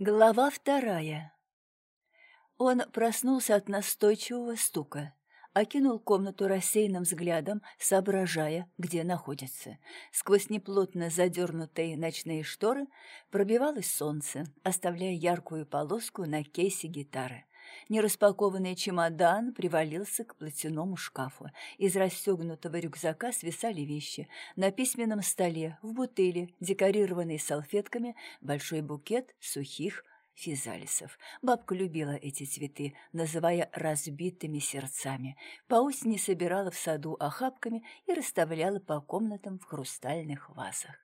Глава вторая. Он проснулся от настойчивого стука, окинул комнату рассеянным взглядом, соображая, где находится. Сквозь неплотно задернутые ночные шторы пробивалось солнце, оставляя яркую полоску на кейсе гитары. Нераспакованный чемодан привалился к платяному шкафу. Из расстегнутого рюкзака свисали вещи. На письменном столе, в бутыли, декорированной салфетками, большой букет сухих физалисов. Бабка любила эти цветы, называя разбитыми сердцами. По осени собирала в саду охапками и расставляла по комнатам в хрустальных вазах.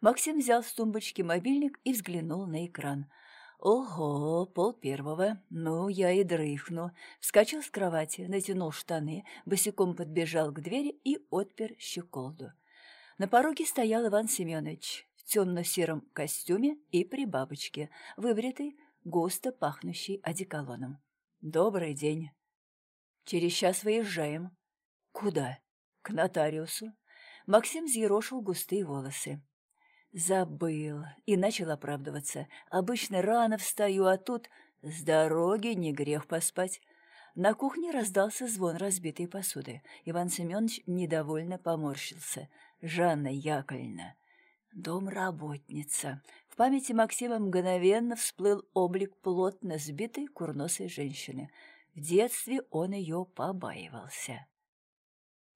Максим взял с тумбочки мобильник и взглянул на экран – Ого, пол первого. Ну, я и дрыхну. Вскочил с кровати, натянул штаны, босиком подбежал к двери и отпер щеколду. На пороге стоял Иван Семенович в темно-сером костюме и при бабочке, выбритый, густо пахнущий одеколоном. «Добрый день. Через час выезжаем». «Куда?» «К нотариусу». Максим взъерошил густые волосы. Забыл и начал оправдываться. Обычно рано встаю, а тут с дороги не грех поспать. На кухне раздался звон разбитой посуды. Иван Семенович недовольно поморщился. Жанна Яковлевна. Домработница. В памяти Максима мгновенно всплыл облик плотно сбитой курносой женщины. В детстве он ее побаивался.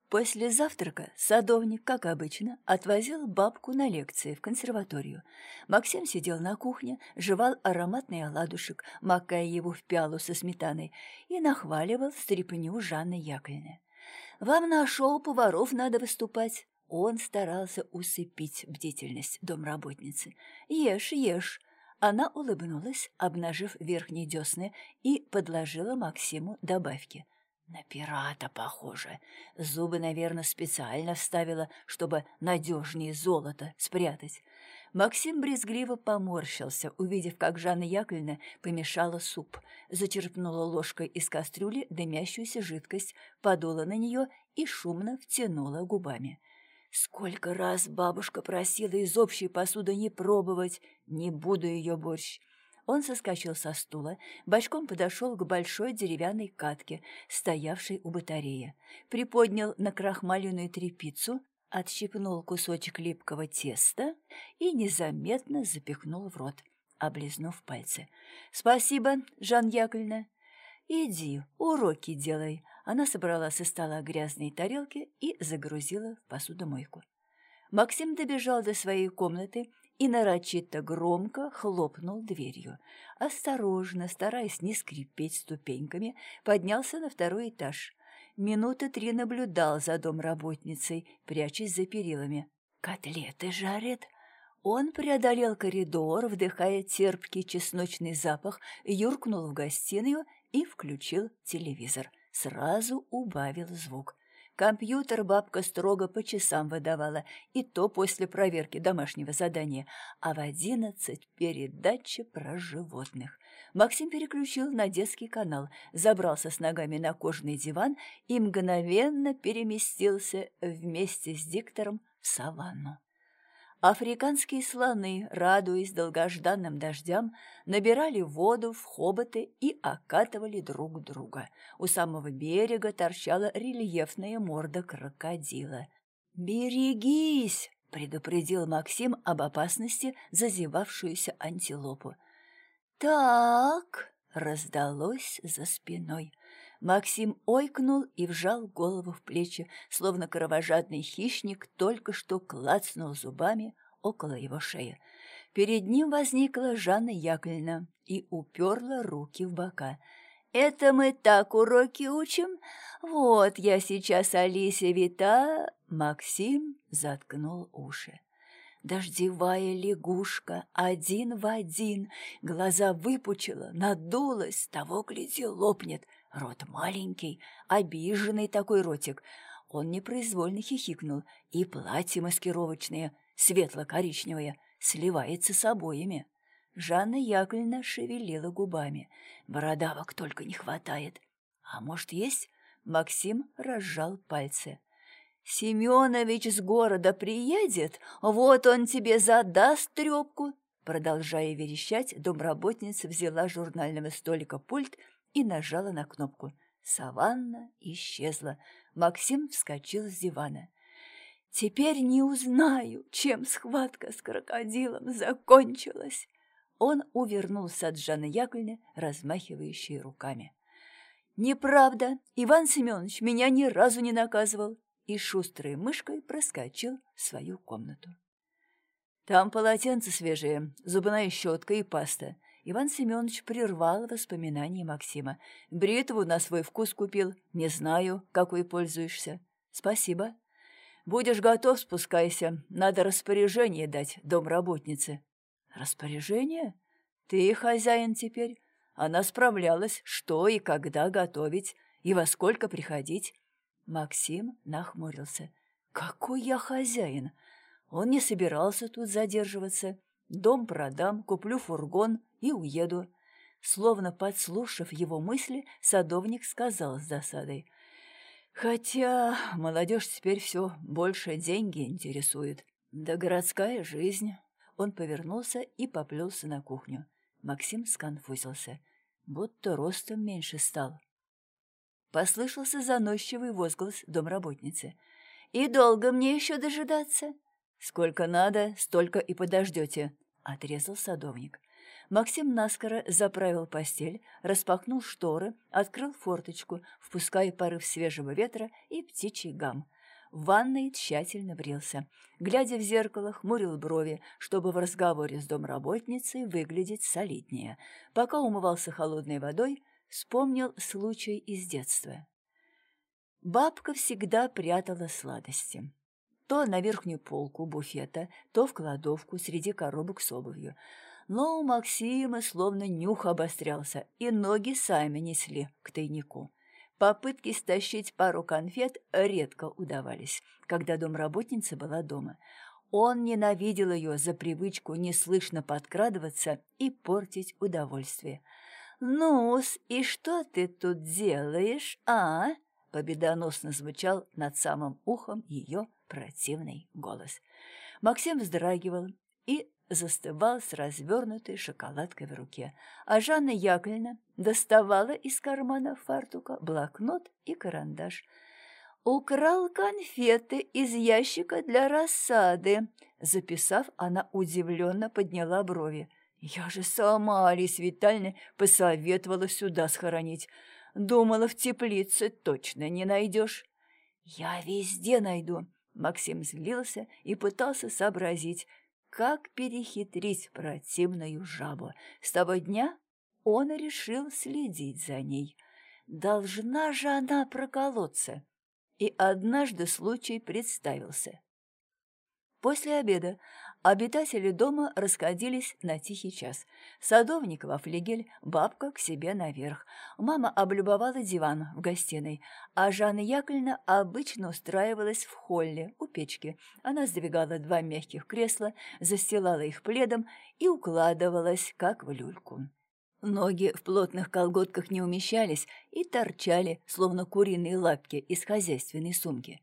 После завтрака садовник, как обычно, отвозил бабку на лекции в консерваторию. Максим сидел на кухне, жевал ароматный оладушек, макая его в пиалу со сметаной, и нахваливал стряпню Жанны Яковлевны. «Вам на шоу поваров надо выступать». Он старался усыпить бдительность домработницы. «Ешь, ешь». Она улыбнулась, обнажив верхние десны, и подложила Максиму добавки – на пирата похоже. Зубы, наверное, специально вставила, чтобы надежнее золото спрятать. Максим брезгливо поморщился, увидев, как Жанна Яковлевна помешала суп, зачерпнула ложкой из кастрюли дымящуюся жидкость, подула на нее и шумно втянула губами. Сколько раз бабушка просила из общей посуды не пробовать, не буду ее борщ. Он соскочил со стула, бочком подошел к большой деревянной катке, стоявшей у батареи, приподнял на крахмаленную трепицу, отщипнул кусочек липкого теста и незаметно запихнул в рот, облизнув пальцы. «Спасибо, Жан Яковлевна. Иди, уроки делай». Она собрала со стола грязные тарелки и загрузила в посудомойку. Максим добежал до своей комнаты и нарочито громко хлопнул дверью. Осторожно, стараясь не скрипеть ступеньками, поднялся на второй этаж. Минуты три наблюдал за домработницей, прячась за перилами. «Котлеты жарит!» Он преодолел коридор, вдыхая терпкий чесночный запах, юркнул в гостиную и включил телевизор. Сразу убавил звук. Компьютер бабка строго по часам выдавала, и то после проверки домашнего задания, а в одиннадцать передача про животных. Максим переключил на детский канал, забрался с ногами на кожаный диван и мгновенно переместился вместе с диктором в саванну. Африканские слоны, радуясь долгожданным дождям, набирали воду в хоботы и окатывали друг друга. У самого берега торчала рельефная морда крокодила. «Берегись!» — предупредил Максим об опасности зазевавшуюся антилопу. «Так!» — раздалось за спиной. Максим ойкнул и вжал голову в плечи, словно кровожадный хищник только что клацнул зубами около его шеи. Перед ним возникла Жанна Яковлевна и уперла руки в бока. «Это мы так уроки учим? Вот я сейчас Алисе Вита...» Максим заткнул уши. Дождевая лягушка, один в один, глаза выпучила, надулась, того гляди лопнет — Рот маленький, обиженный такой ротик. Он непроизвольно хихикнул, и платье маскировочное, светло-коричневое, сливается с обоями. Жанна Яковлевна шевелила губами. Бородавок только не хватает. А может, есть? Максим разжал пальцы. «Семенович с города приедет, вот он тебе задаст трепку. Продолжая верещать, домработница взяла журнального столика пульт и нажала на кнопку. Саванна исчезла. Максим вскочил с дивана. «Теперь не узнаю, чем схватка с крокодилом закончилась!» Он увернулся от Жанны Яковлевны, размахивающей руками. «Неправда! Иван Семенович меня ни разу не наказывал!» И шустрой мышкой проскочил в свою комнату. «Там полотенце свежее, зубная щетка и паста». Иван Семенович прервал воспоминания Максима. «Бритву на свой вкус купил. Не знаю, какой пользуешься. Спасибо. Будешь готов, спускайся. Надо распоряжение дать домработнице». «Распоряжение? Ты хозяин теперь. Она справлялась, что и когда готовить, и во сколько приходить. Максим нахмурился. «Какой я хозяин? Он не собирался тут задерживаться. Дом продам, куплю фургон и уеду». Словно подслушав его мысли, садовник сказал с досадой. «Хотя молодежь теперь все больше деньги интересует. Да городская жизнь». Он повернулся и поплелся на кухню. Максим сконфузился, будто ростом меньше стал. Послышался заносчивый возглас домработницы. «И долго мне еще дожидаться?» «Сколько надо, столько и подождете», — отрезал садовник. Максим наскоро заправил постель, распахнул шторы, открыл форточку, впуская порыв свежего ветра и птичий гам. В ванной тщательно брился. Глядя в зеркало, хмурил брови, чтобы в разговоре с домработницей выглядеть солиднее. Пока умывался холодной водой, вспомнил случай из детства. Бабка всегда прятала сладости. То на верхнюю полку буфета, то в кладовку среди коробок с обувью. Но у Максима словно нюх обострялся, и ноги сами несли к тайнику. Попытки стащить пару конфет редко удавались, когда домработница была дома. Он ненавидел ее за привычку неслышно подкрадываться и портить удовольствие. «Ну-с, и что ты тут делаешь, а?» Победоносно звучал над самым ухом ее противный голос. Максим вздрагивал и застывал с развернутой шоколадкой в руке, а Жанна Яковлевна доставала из кармана фартука блокнот и карандаш. «Украл конфеты из ящика для рассады», записав, она удивленно подняла брови. «Я же сама, Алисе Витальевна, посоветовала сюда схоронить. Думала, в теплице точно не найдешь». «Я везде найду», Максим злился и пытался сообразить, как перехитрить противную жабу. С того дня он решил следить за ней. Должна же она проколоться. И однажды случай представился. После обеда Обитатели дома расходились на тихий час. Садовник во флигель, бабка к себе наверх. Мама облюбовала диван в гостиной, а Жанна Яковлевна обычно устраивалась в холле у печки. Она сдвигала два мягких кресла, застилала их пледом и укладывалась, как в люльку. Ноги в плотных колготках не умещались и торчали, словно куриные лапки из хозяйственной сумки.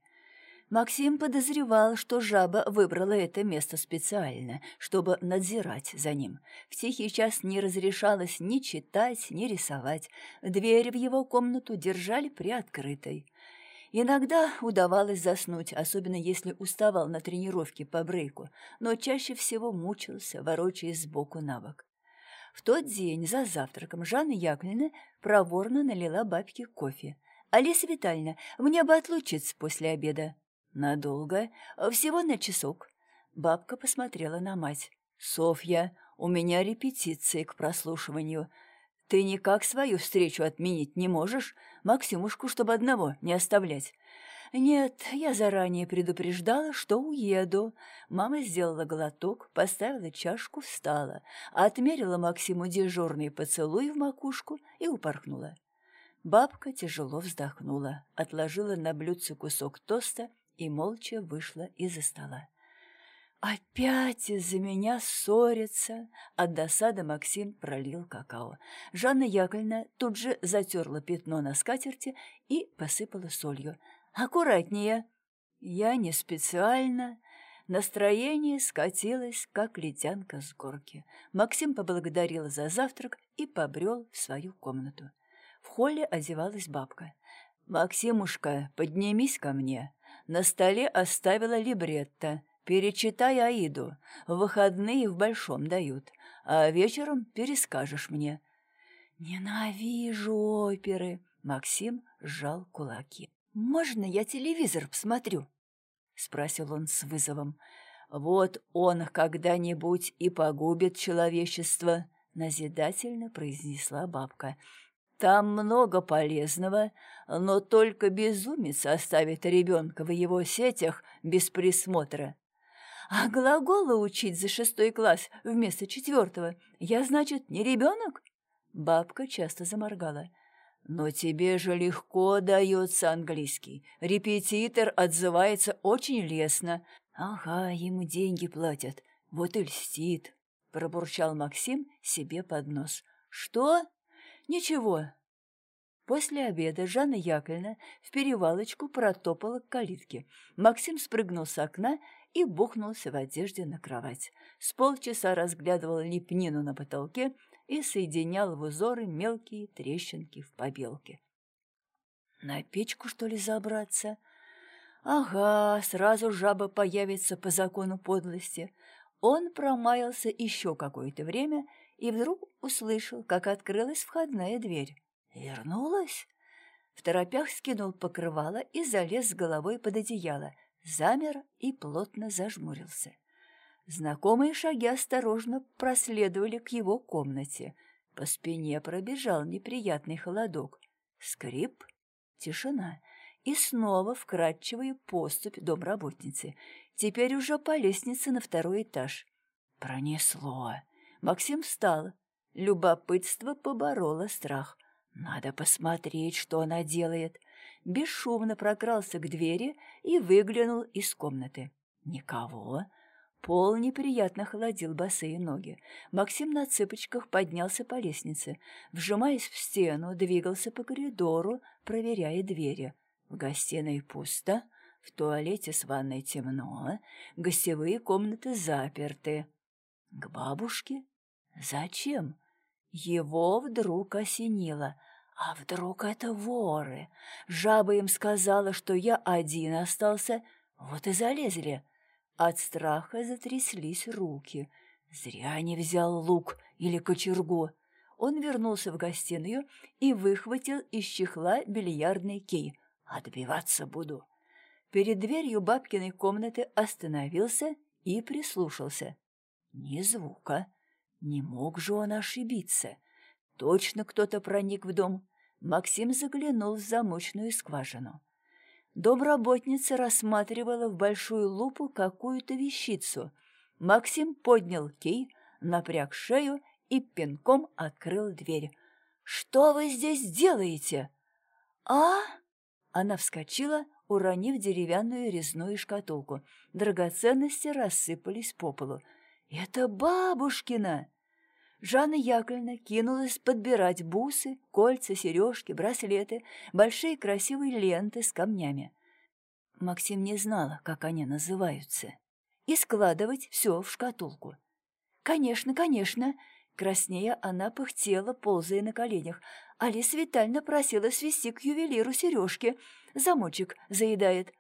Максим подозревал, что жаба выбрала это место специально, чтобы надзирать за ним. В тихий час не разрешалось ни читать, ни рисовать. Дверь в его комнату держали приоткрытой. Иногда удавалось заснуть, особенно если уставал на тренировке по брейку, но чаще всего мучился, ворочаясь сбоку на бок. В тот день за завтраком Жанна Яковлевна проворно налила бабке кофе. «Алиса Витальевна, мне бы отлучиться после обеда». «Надолго? Всего на часок». Бабка посмотрела на мать. «Софья, у меня репетиции к прослушиванию. Ты никак свою встречу отменить не можешь? Максимушку, чтобы одного не оставлять». «Нет, я заранее предупреждала, что уеду». Мама сделала глоток, поставила чашку, встала, отмерила Максиму дежурный поцелуй в макушку и упорхнула. Бабка тяжело вздохнула, отложила на блюдце кусок тоста и молча вышла из-за стола. «Опять из-за меня ссорятся!» От досады Максим пролил какао. Жанна Яковлевна тут же затерла пятно на скатерти и посыпала солью. «Аккуратнее!» «Я не специально!» Настроение скатилось, как ледянка с горки. Максим поблагодарил за завтрак и побрел в свою комнату. В холле одевалась бабка. «Максимушка, поднимись ко мне. На столе оставила либретто. Перечитай Аиду. В выходные в Большом дают, а вечером перескажешь мне». «Ненавижу оперы!» Максим сжал кулаки. «Можно я телевизор посмотрю?» — спросил он с вызовом. «Вот он когда-нибудь и погубит человечество», — назидательно произнесла бабка. «Там много полезного, но только безумец оставит ребенка в его сетях без присмотра». «А глаголы учить за шестой класс вместо четвертого? Я, значит, не ребенок?» Бабка часто заморгала. «Но тебе же легко дается английский. Репетитор отзывается очень лестно. Ага, ему деньги платят. Вот и льстит», — пробурчал Максим себе под нос. «Что? Ничего». После обеда Жанна Яковлевна в перевалочку протопала к калитке. Максим спрыгнул с окна и бухнулся в одежде на кровать. С полчаса разглядывал лепнину на потолке и соединял в узоры мелкие трещинки в побелке. На печку, что ли, забраться? Ага, сразу жаба появится по закону подлости. Он промаялся еще какое-то время и вдруг услышал, как открылась входная дверь. Вернулась? В торопях скинул покрывало и залез с головой под одеяло, замер и плотно зажмурился. Знакомые шаги осторожно проследовали к его комнате. По спине пробежал неприятный холодок. Скрип, тишина и снова вкрадчивая поступь домработницы. Теперь уже по лестнице на второй этаж. Пронесло. Максим встал. Любопытство побороло страх. Надо посмотреть, что она делает. Бесшумно прокрался к двери и выглянул из комнаты. Никого. Пол неприятно холодил босые ноги. Максим на цыпочках поднялся по лестнице, вжимаясь в стену, двигался по коридору, проверяя двери. В гостиной пусто, в туалете с ванной темно, гостевые комнаты заперты. К бабушке? Зачем? Его вдруг осенило. А вдруг это воры? Жаба им сказала, что я один остался, вот и залезли. От страха затряслись руки. Зря не взял лук или кочергу. Он вернулся в гостиную и выхватил из чехла бильярдный кей. «Отбиваться буду». Перед дверью бабкиной комнаты остановился и прислушался. Ни звука. Не мог же он ошибиться. Точно кто-то проник в дом. Максим заглянул в замочную скважину. Домработница рассматривала в большую лупу какую-то вещицу. Максим поднял кей, напряг шею и пинком открыл дверь. «Что вы здесь делаете?» «А?» Она вскочила, уронив деревянную резную шкатулку. Драгоценности рассыпались по полу. «Это бабушкина!» Жанна Яковлевна кинулась подбирать бусы, кольца, сережки, браслеты, большие красивые ленты с камнями. Максим не знала, как они называются. И складывать все в шкатулку. «Конечно, конечно!» Краснея она пыхтела, ползая на коленях. Алиса Витальевна просила свести к ювелиру сережки. Замочек заедает.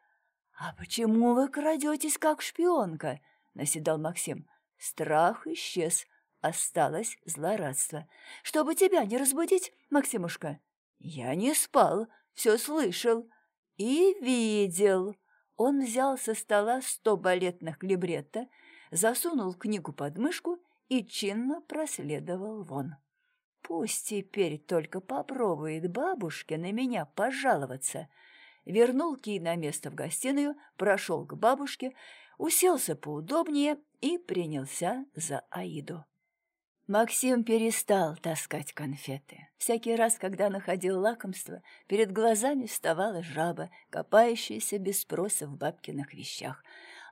«А почему вы крадетесь, как шпионка?» — наседал Максим. Страх исчез. Осталось злорадство. «Чтобы тебя не разбудить, Максимушка?» «Я не спал, все слышал и видел». Он взял со стола сто балетных либретто, засунул книгу под мышку и чинно проследовал вон. «Пусть теперь только попробует бабушке на меня пожаловаться». Вернул Кий на место в гостиную, прошел к бабушке, уселся поудобнее и принялся за Аиду. Максим перестал таскать конфеты. Всякий раз, когда находил лакомство, перед глазами вставала жаба, копающаяся без спроса в бабкиных вещах,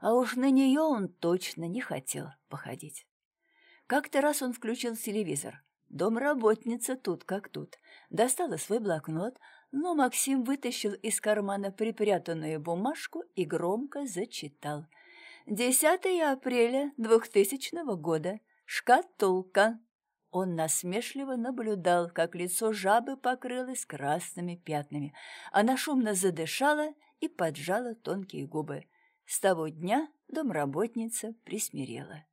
а уж на нее он точно не хотел походить. Как-то раз он включил телевизор. Домработница тут как тут. Достала свой блокнот, но Максим вытащил из кармана припрятанную бумажку и громко зачитал. 10 апреля 2000 года. Шкатулка. Он насмешливо наблюдал, как лицо жабы покрылось красными пятнами. Она шумно задышала и поджала тонкие губы. С того дня домработница присмирела.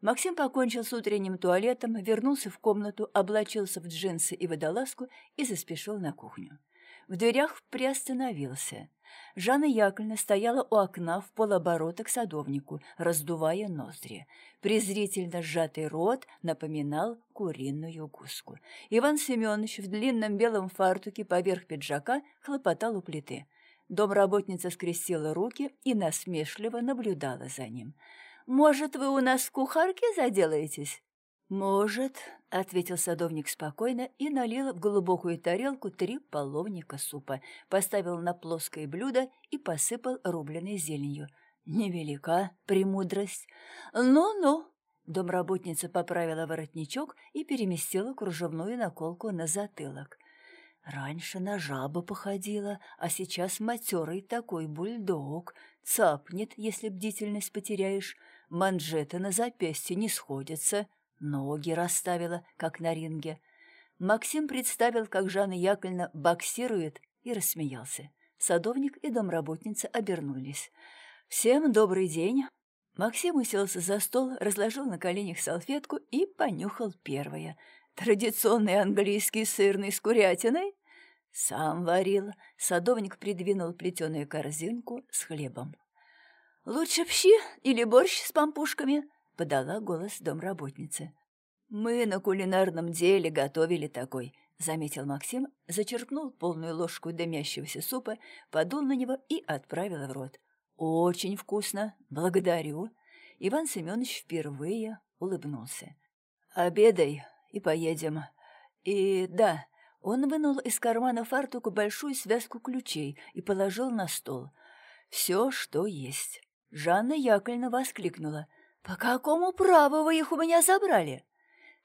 Максим покончил с утренним туалетом, вернулся в комнату, облачился в джинсы и водолазку и заспешил на кухню. В дверях приостановился. Жанна Яковлевна стояла у окна в полоборота к садовнику, раздувая ноздри. Презрительно сжатый рот напоминал куриную гуску. Иван Семенович в длинном белом фартуке поверх пиджака хлопотал у плиты. Домработница скрестила руки и насмешливо наблюдала за ним. «Может, вы у нас в кухарке заделаетесь?» «Может», — ответил садовник спокойно и налил в глубокую тарелку три половника супа, поставил на плоское блюдо и посыпал рубленой зеленью. «Невелика премудрость». «Ну-ну», — домработница поправила воротничок и переместила кружевную наколку на затылок. Раньше на жабу походила, а сейчас матерый такой бульдог. Цапнет, если бдительность потеряешь. Манжеты на запястье не сходятся. Ноги расставила, как на ринге. Максим представил, как Жанна Яковлевна боксирует, и рассмеялся. Садовник и домработница обернулись. «Всем добрый день!» Максим уселся за стол, разложил на коленях салфетку и понюхал первое. Традиционный английский сырный с курятиной? Сам варил. Садовник придвинул плетеную корзинку с хлебом. «Лучше пщи или борщ с пампушками?» — подала голос домработницы. «Мы на кулинарном деле готовили такой», — заметил Максим, зачерпнул полную ложку дымящегося супа, подул на него и отправил в рот. «Очень вкусно. Благодарю». Иван Семенович впервые улыбнулся. «Обедай и поедем. И да...» Он вынул из кармана фартука большую связку ключей и положил на стол. «Все, что есть». Жанна Яковлевна воскликнула. «По какому праву вы их у меня забрали?»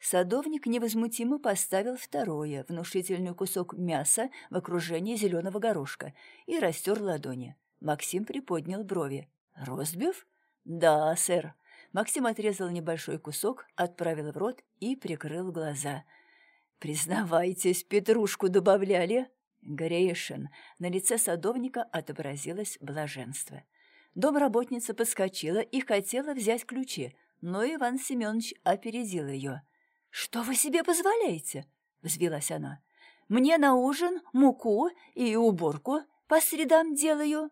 Садовник невозмутимо поставил второе, внушительный кусок мяса в окружении зеленого горошка и растер ладони. Максим приподнял брови. «Ростбиф?» «Да, сэр». Максим отрезал небольшой кусок, отправил в рот и прикрыл глаза. «Признавайтесь, петрушку добавляли?» Грешин. На лице садовника отобразилось блаженство. Домработница подскочила и хотела взять ключи, но Иван Семенович опередил ее. «Что вы себе позволяете?» — взвилась она. «Мне на ужин муку и уборку по средам делаю».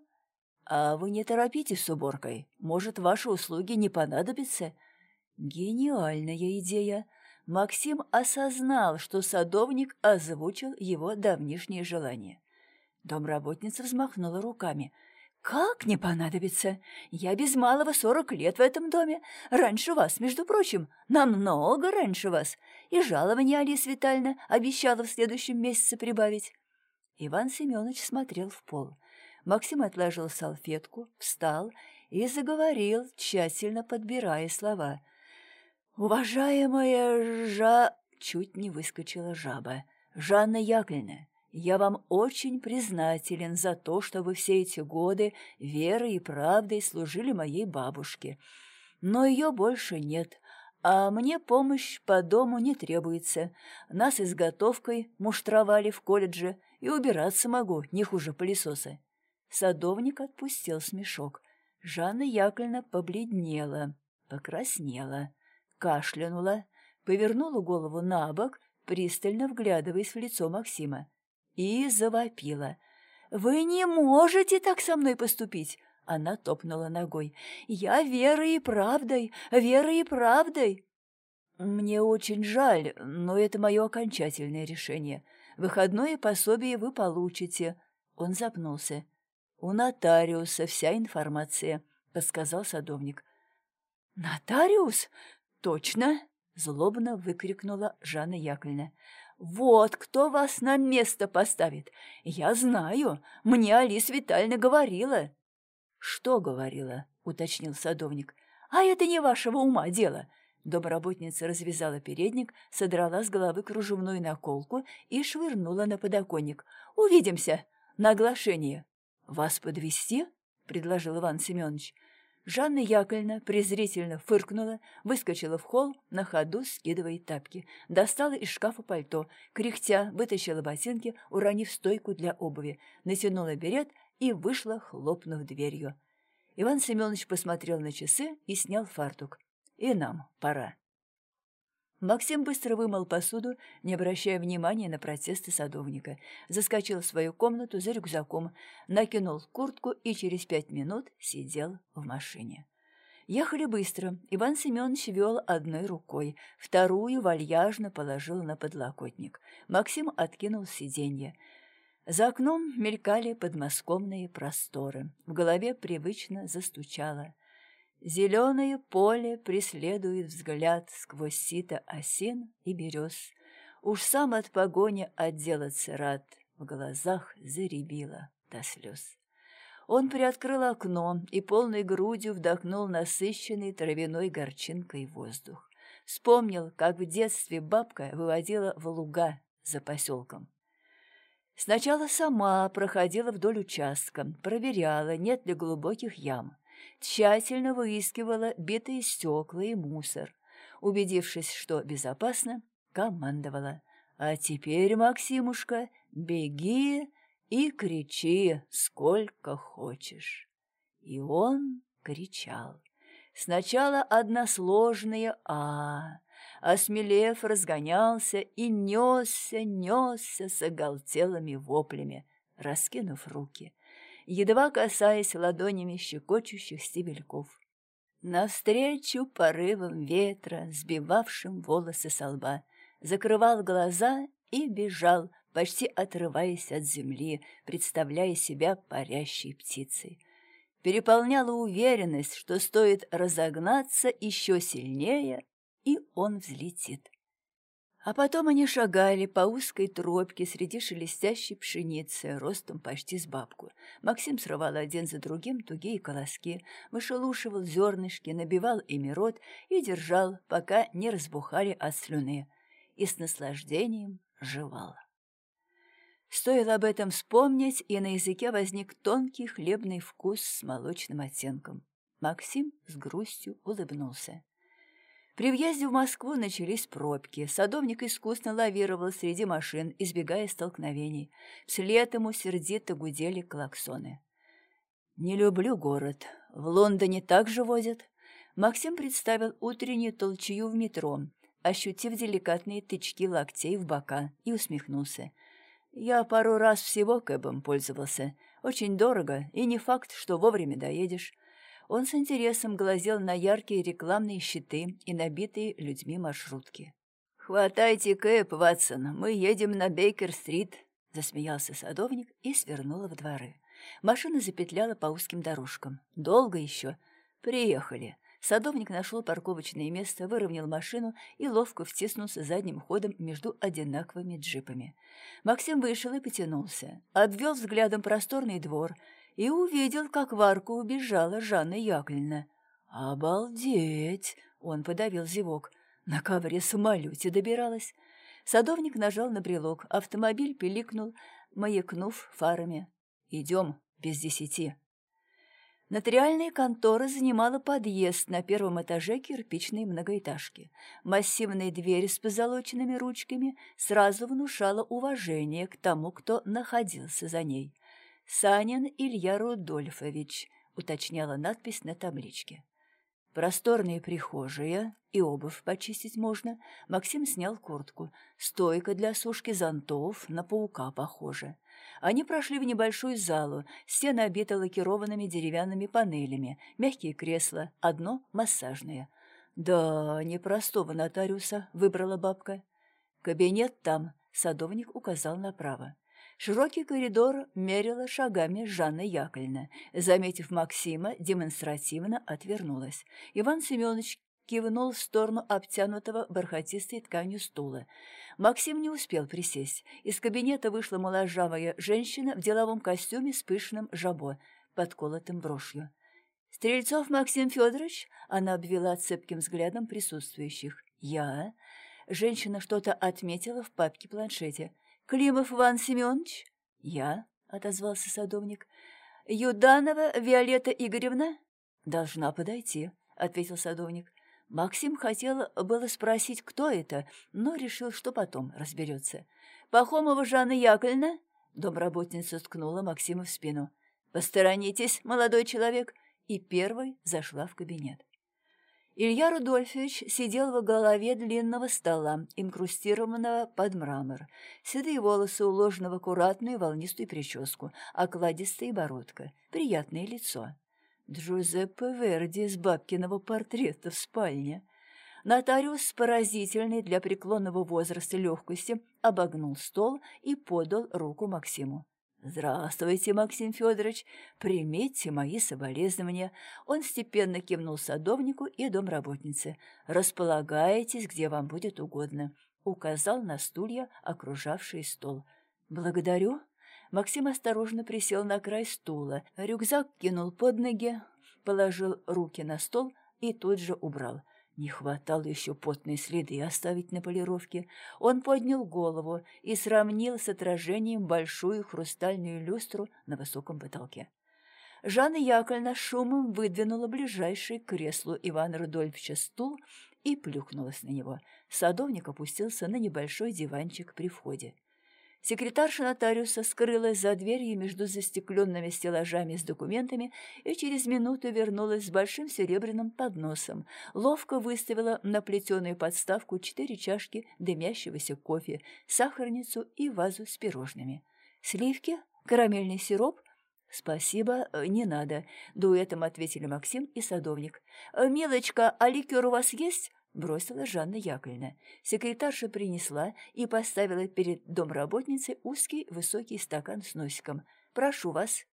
«А вы не торопитесь с уборкой. Может, ваши услуги не понадобятся?» Гениальная идея. Максим осознал, что садовник озвучил его давнишнее желание. Домработница взмахнула руками — «Как не понадобится? Я без малого сорок лет в этом доме. Раньше вас, между прочим, намного раньше вас. И жалование Алиса Витальевна обещала в следующем месяце прибавить». Иван Семенович смотрел в пол. Максим отложил салфетку, встал и заговорил, тщательно подбирая слова. «Уважаемая жа...» — чуть не выскочила жаба. «Жанна Яковлевна, я вам очень признателен за то, что вы все эти годы верой и правдой служили моей бабушке. Но ее больше нет, а мне помощь по дому не требуется. Нас изготовкой муштровали в колледже, и убираться могу, не хуже пылесоса». Садовник отпустил смешок. Жанна Яковлевна побледнела, покраснела, кашлянула, повернула голову на бок, пристально вглядываясь в лицо Максима и завопила. «Вы не можете так со мной поступить!» Она топнула ногой. «Я верой и правдой, верой и правдой!» «Мне очень жаль, но это мое окончательное решение. Выходное пособие вы получите». Он запнулся. «У нотариуса вся информация», — подсказал садовник. «Нотариус? Точно!» — злобно выкрикнула Жанна Яковлевна. «Вот кто вас на место поставит. Я знаю, мне Алис Витальевна говорила». «Что говорила?» — уточнил садовник. «А это не вашего ума дело». Домработница развязала передник, содрала с головы кружевную наколку и швырнула на подоконник. «Увидимся! На оглашение!» «Вас подвести? предложил Иван Семенович. Жанна Яковлевна презрительно фыркнула, выскочила в холл, на ходу скидывая тапки, достала из шкафа пальто, кряхтя вытащила ботинки, уронив стойку для обуви, натянула берет и вышла, хлопнув дверью. Иван Семенович посмотрел на часы и снял фартук. «И нам пора». Максим быстро вымыл посуду, не обращая внимания на протесты садовника. Заскочил в свою комнату за рюкзаком, накинул куртку и через пять минут сидел в машине. Ехали быстро. Иван Семенович вел одной рукой, вторую вальяжно положил на подлокотник. Максим откинул сиденье. За окном мелькали подмосковные просторы. В голове привычно застучало — Зеленое поле преследует взгляд сквозь сито осин и берез. Уж сам от погони отделаться рад, в глазах заребило до слез. Он приоткрыл окно и полной грудью вдохнул насыщенный травяной горчинкой воздух. Вспомнил, как в детстве бабка выводила в луга за поселком. Сначала сама проходила вдоль участка, проверяла, нет ли глубоких ям тщательно выискивала битые стекла и мусор. Убедившись, что безопасно, командовала. «А теперь, Максимушка, беги и кричи, сколько хочешь». И он кричал. Сначала односложные «а», осмелев, разгонялся и несся, несся с оголтелыми воплями, раскинув руки едва касаясь ладонями щекочущих стебельков. Навстречу порывам ветра, сбивавшим волосы со лба, закрывал глаза и бежал, почти отрываясь от земли, представляя себя парящей птицей. Переполняла уверенность, что стоит разогнаться еще сильнее, и он взлетит. А потом они шагали по узкой тропке среди шелестящей пшеницы, ростом почти с бабку. Максим срывал один за другим тугие колоски, вышелушивал зернышки, набивал ими рот и держал, пока не разбухали от слюны, и с наслаждением жевал. Стоило об этом вспомнить, и на языке возник тонкий хлебный вкус с молочным оттенком. Максим с грустью улыбнулся. При въезде в Москву начались пробки. Садовник искусно лавировал среди машин, избегая столкновений. Вслед ему сердито гудели клаксоны. «Не люблю город. В Лондоне так же возят». Максим представил утреннюю толчью в метро, ощутив деликатные тычки локтей в бока, и усмехнулся. «Я пару раз всего кэбом пользовался. Очень дорого, и не факт, что вовремя доедешь. Он с интересом глазел на яркие рекламные щиты и набитые людьми маршрутки. «Хватайте кэп, Ватсон, мы едем на Бейкер-стрит», — засмеялся садовник и свернула в дворы. Машина запетляла по узким дорожкам. «Долго еще?» «Приехали». Садовник нашел парковочное место, выровнял машину и ловко втиснулся задним ходом между одинаковыми джипами. Максим вышел и потянулся. Обвел взглядом просторный двор — и увидел, как в арку убежала Жанна Яковлевна. «Обалдеть!» — он подавил зевок. На ковре-самолете добиралась. Садовник нажал на брелок, автомобиль пиликнул, маякнув фарами. «Идем, без десяти». Нотариальная контора занимала подъезд на первом этаже кирпичной многоэтажки. Массивная дверь с позолоченными ручками сразу внушала уважение к тому, кто находился за ней. «Санин Илья Рудольфович», — уточняла надпись на табличке. Просторные прихожие и обувь почистить можно. Максим снял куртку. Стойка для сушки зонтов, на паука похоже. Они прошли в небольшую залу, стены обиты лакированными деревянными панелями, мягкие кресла, одно массажное. «Да, непростого нотариуса», — выбрала бабка. «Кабинет там», — садовник указал направо. Широкий коридор мерила шагами Жанна Яковлевна. Заметив Максима, демонстративно отвернулась. Иван Семенович кивнул в сторону обтянутого бархатистой тканью стула. Максим не успел присесть. Из кабинета вышла моложавая женщина в деловом костюме с пышным жабо, подколотым брошью. «Стрельцов Максим Федорович?» — она обвела цепким взглядом присутствующих. «Я?» Женщина что-то отметила в папке-планшете. «Климов Иван Семенович?» «Я», — отозвался садовник. «Юданова Виолетта Игоревна?» «Должна подойти», — ответил садовник. Максим хотел было спросить, кто это, но решил, что потом разберется. «Пахомова Жанна Яковлевна?» Домработница ткнула Максима в спину. «Посторонитесь, молодой человек!» И первой зашла в кабинет. Илья Рудольфович сидел во голове длинного стола, инкрустированного под мрамор. Седые волосы уложены в аккуратную волнистую прическу, окладистая бородка, приятное лицо. Джузеппе Верди с бабкиного портрета в спальне. Нотариус с поразительной для преклонного возраста легкостью обогнул стол и подал руку Максиму. «Здравствуйте, Максим Федорович! Примите мои соболезнования!» Он степенно кивнул садовнику и домработнице. «Располагайтесь, где вам будет угодно», — указал на стулья, окружавшие стол. «Благодарю». Максим осторожно присел на край стула, рюкзак кинул под ноги, положил руки на стол и тут же убрал — не хватало еще потные следы оставить на полировке. Он поднял голову и сравнил с отражением большую хрустальную люстру на высоком потолке. Жанна Яковлевна шумом выдвинула ближайший к креслу Ивана Рудольфовича стул и плюхнулась на него. Садовник опустился на небольшой диванчик при входе. Секретарша нотариуса скрылась за дверью между застекленными стеллажами с документами и через минуту вернулась с большим серебряным подносом, ловко выставила на плетеную подставку четыре чашки дымящегося кофе, сахарницу и вазу с пирожными. Сливки, карамельный сироп — «Спасибо, не надо», — дуэтом ответили Максим и садовник. «Милочка, а ликер у вас есть?» Бросила Жанна Яковлевна. Секретарша принесла и поставила перед домработницей узкий высокий стакан с носиком. «Прошу вас».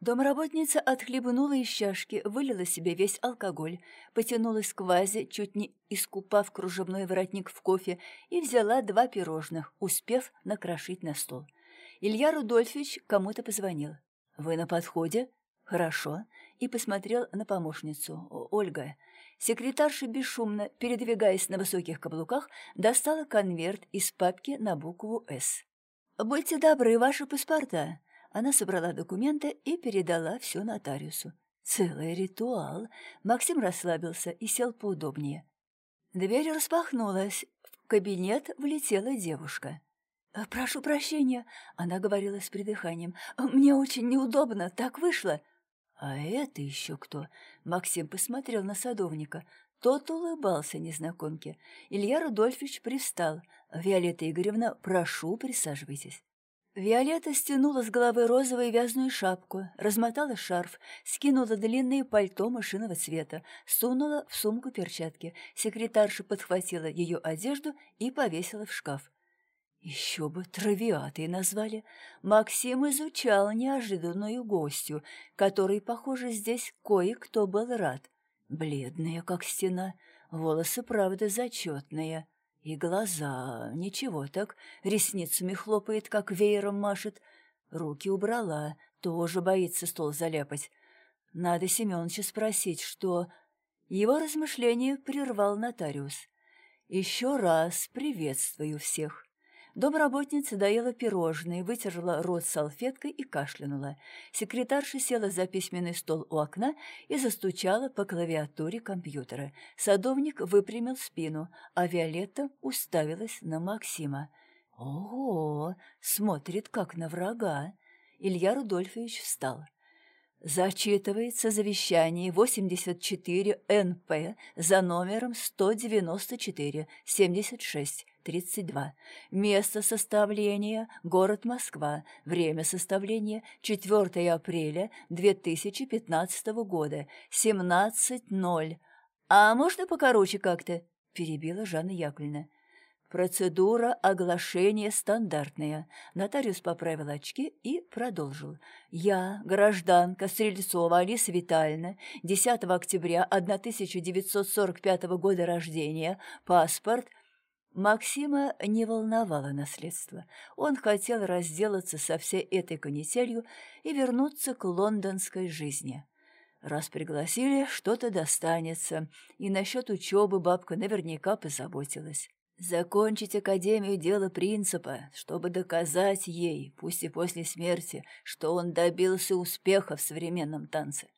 Домработница отхлебнула из чашки, вылила себе весь алкоголь, потянулась к вазе, чуть не искупав кружевной воротник в кофе, и взяла два пирожных, успев накрошить на стол. Илья Рудольфович кому-то позвонил. «Вы на подходе?» «Хорошо», и посмотрел на помощницу. «Ольга, Секретарша бесшумно, передвигаясь на высоких каблуках, достала конверт из папки на букву «С». «Будьте добры, ваши паспорта». Она собрала документы и передала все нотариусу. Целый ритуал. Максим расслабился и сел поудобнее. Дверь распахнулась. В кабинет влетела девушка. «Прошу прощения», — она говорила с придыханием. «Мне очень неудобно, так вышло». «А это еще кто?» Максим посмотрел на садовника. Тот улыбался незнакомке. Илья Рудольфович привстал. «Виолетта Игоревна, прошу, присаживайтесь». Виолетта стянула с головы розовую вязаную шапку, размотала шарф, скинула длинное пальто машинного цвета, сунула в сумку перчатки. Секретарша подхватила ее одежду и повесила в шкаф. Еще бы травиатой назвали. Максим изучал неожиданную гостью, которой, похоже, здесь кое-кто был рад. Бледная, как стена, волосы, правда, зачетные. И глаза, ничего так, ресницами хлопает, как веером машет. Руки убрала, тоже боится стол заляпать. Надо Семеновича спросить, что... Его размышление прервал нотариус. «Еще раз приветствую всех». Домработница доела пирожные, вытерла рот салфеткой и кашлянула. Секретарша села за письменный стол у окна и застучала по клавиатуре компьютера. Садовник выпрямил спину, а Виолетта уставилась на Максима. «Ого! Смотрит, как на врага!» Илья Рудольфович встал. Зачитывается завещание 84 НП за номером 194-76. 32. Место составления – город Москва. Время составления – 4 апреля 2015 года, 17.00. «А можно покороче как-то?» – перебила Жанна Яковлевна. Процедура оглашения стандартная. Нотариус поправил очки и продолжил. Я, гражданка Стрельцова Алиса Витальевна, 10 октября 1945 года рождения, паспорт – Максима не волновало наследство. Он хотел разделаться со всей этой канителью и вернуться к лондонской жизни. Раз пригласили, что-то достанется, и насчет учебы бабка наверняка позаботилась. Закончить Академию – дело принципа, чтобы доказать ей, пусть и после смерти, что он добился успеха в современном танце.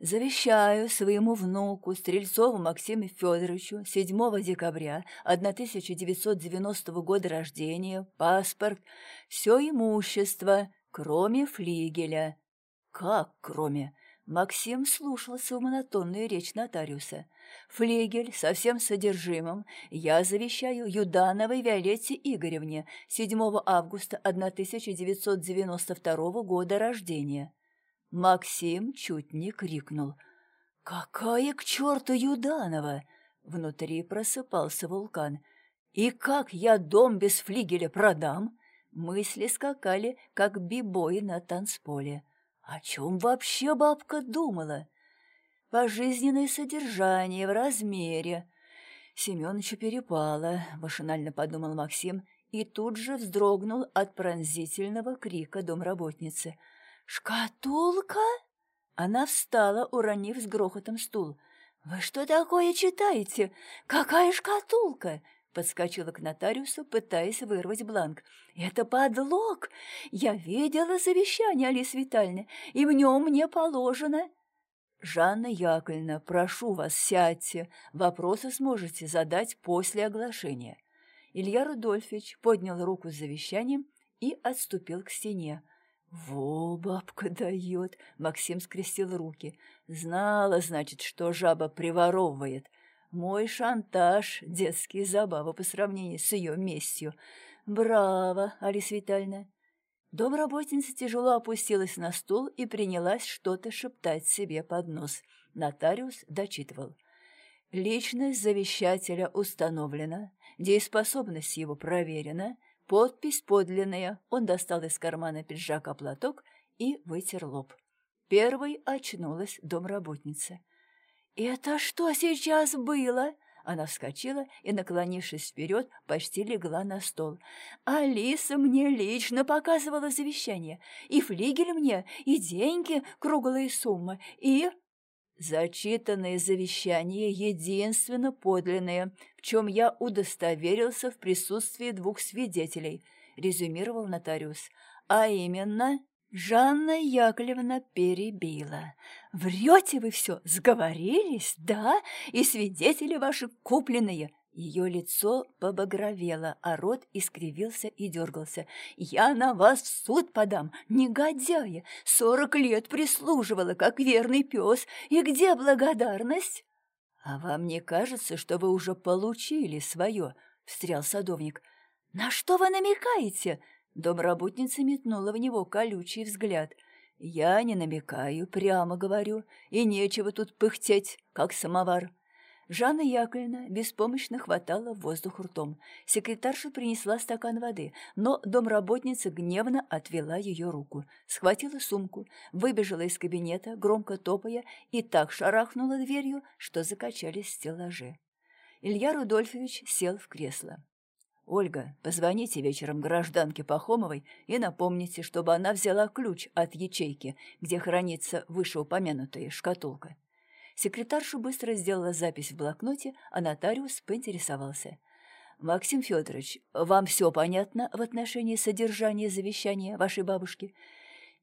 Завещаю своему внуку Стрельцову Максиму Федоровичу 7 декабря 1990 года рождения, паспорт, все имущество, кроме флигеля. Как кроме? Максим слушался в монотонную речь нотариуса. Флигель со всем содержимым я завещаю Юдановой Виолетте Игоревне 7 августа 1992 года рождения. Максим чуть не крикнул. «Какая к черту Юданова?» Внутри просыпался вулкан. «И как я дом без флигеля продам?» Мысли скакали, как бибой на танцполе. О чем вообще бабка думала? Пожизненное содержание в размере. Семёнычу перепало, машинально подумал Максим, и тут же вздрогнул от пронзительного крика домработницы — «Шкатулка?» Она встала, уронив с грохотом стул. «Вы что такое читаете? Какая шкатулка?» Подскочила к нотариусу, пытаясь вырвать бланк. «Это подлог! Я видела завещание Алисы Витальевны, и в нем мне положено...» «Жанна Яковлевна, прошу вас, сядьте. Вопросы сможете задать после оглашения». Илья Рудольфович поднял руку с завещанием и отступил к стене. «Во, бабка дает!» — Максим скрестил руки. «Знала, значит, что жаба приворовывает. Мой шантаж — детские забавы по сравнению с ее местью. Браво, Алиса Витальевна!» Домработница тяжело опустилась на стул и принялась что-то шептать себе под нос. Нотариус дочитывал. Личность завещателя установлена, дееспособность его проверена, Подпись подлинная. Он достал из кармана пиджака платок и вытер лоб. Первой очнулась домработница. «Это что сейчас было?» Она вскочила и, наклонившись вперед, почти легла на стол. «Алиса мне лично показывала завещание. И флигель мне, и деньги, круглые суммы, и...» Зачитанное завещание единственно подлинное, в чем я удостоверился в присутствии двух свидетелей, резюмировал нотариус. А именно, Жанна Яковлевна перебила. «Врете вы все, сговорились, да? И свидетели ваши купленные. Ее лицо побагровело, а рот искривился и дергался. «Я на вас в суд подам, негодяя! Сорок лет прислуживала, как верный пес. И где благодарность?» «А вам не кажется, что вы уже получили свое?» — встрял садовник. «На что вы намекаете?» Домработница метнула в него колючий взгляд. «Я не намекаю, прямо говорю, и нечего тут пыхтеть, как самовар». Жанна Яковлевна беспомощно хватала воздух ртом. Секретарша принесла стакан воды, но домработница гневно отвела ее руку, схватила сумку, выбежала из кабинета, громко топая, и так шарахнула дверью, что закачались стеллажи. Илья Рудольфович сел в кресло. «Ольга, позвоните вечером гражданке Пахомовой и напомните, чтобы она взяла ключ от ячейки, где хранится вышеупомянутая шкатулка. Секретарша быстро сделала запись в блокноте, а нотариус поинтересовался. «Максим Федорович, вам все понятно в отношении содержания завещания вашей бабушки?»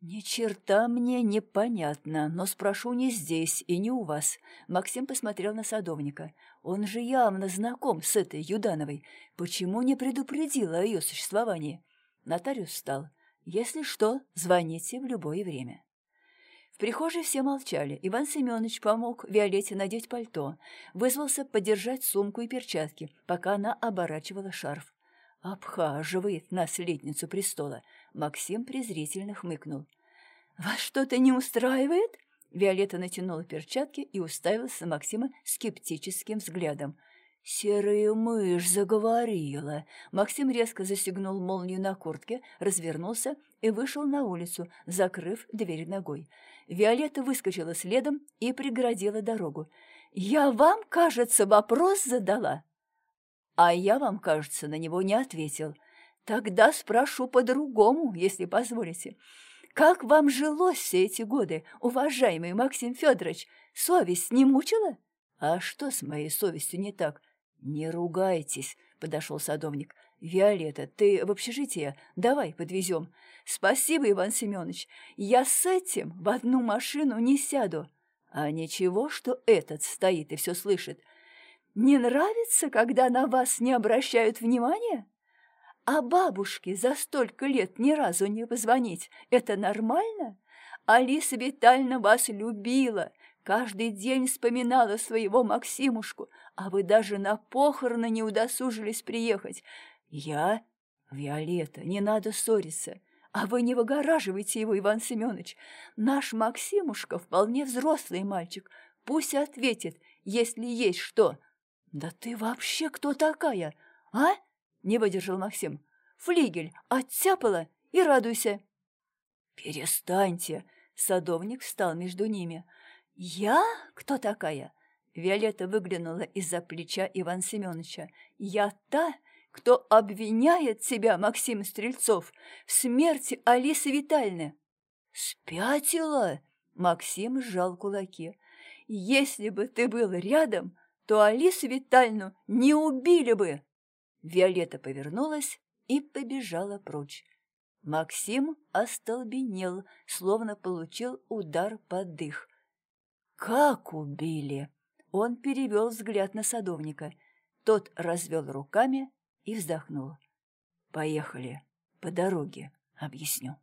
«Ни черта мне непонятно, но спрошу не здесь и не у вас». Максим посмотрел на садовника. «Он же явно знаком с этой Юдановой. Почему не предупредил о ее существовании?» Нотариус встал. «Если что, звоните в любое время» прихожей все молчали. Иван Семенович помог Виолетте надеть пальто, вызвался подержать сумку и перчатки, пока она оборачивала шарф. «Обхаживает наследницу престола», — Максим презрительно хмыкнул. «Вас что-то не устраивает?» Виолетта натянула перчатки и уставилась на Максима скептическим взглядом. «Серая мышь заговорила!» Максим резко застегнул молнию на куртке, развернулся и вышел на улицу, закрыв дверь ногой. Виолетта выскочила следом и преградила дорогу. «Я вам, кажется, вопрос задала?» «А я вам, кажется, на него не ответил. Тогда спрошу по-другому, если позволите. Как вам жилось все эти годы, уважаемый Максим Федорович? Совесть не мучила?» «А что с моей совестью не так?» «Не ругайтесь», — подошел садовник. «Виолетта, ты в общежитие? Давай подвезем». «Спасибо, Иван Семенович. Я с этим в одну машину не сяду». А ничего, что этот стоит и все слышит. Не нравится, когда на вас не обращают внимания? А бабушке за столько лет ни разу не позвонить – это нормально? Алиса Витальевна вас любила, каждый день вспоминала своего Максимушку, а вы даже на похороны не удосужились приехать. Я? Виолетта, не надо ссориться. А вы не выгораживайте его, Иван Семенович. Наш Максимушка вполне взрослый мальчик. Пусть ответит, если есть что. Да ты вообще кто такая, а? Не выдержал Максим. Флигель оттяпала и радуйся. Перестаньте. Садовник встал между ними. Я? Кто такая? Виолетта выглянула из-за плеча Ивана Семеновича. Я та, кто обвиняет тебя, Максим Стрельцов, в смерти Алисы Витальевны. Спятила? Максим сжал кулаки. Если бы ты был рядом, то Алису Витальевну не убили бы. Виолетта повернулась и побежала прочь. Максим остолбенел, словно получил удар под дых. «Как убили?» Он перевел взгляд на садовника. Тот развел руками и вздохнул. «Поехали. По дороге. Объясню».